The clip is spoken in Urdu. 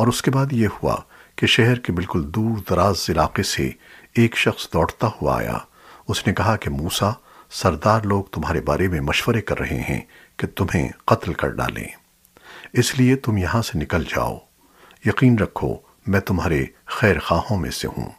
اور اس کے بعد یہ ہوا کہ شہر کے بالکل دور دراز علاقے سے ایک شخص دوڑتا ہوا آیا۔ اس نے کہا کہ موسیٰ سردار لوگ تمہارے بارے میں مشورے کر رہے ہیں کہ تمہیں قتل کر ڈالیں۔ اس لیے تم یہاں سے نکل جاؤ۔ یقین رکھو، میں تمہارے خیر خواہوں میں سے ہوں۔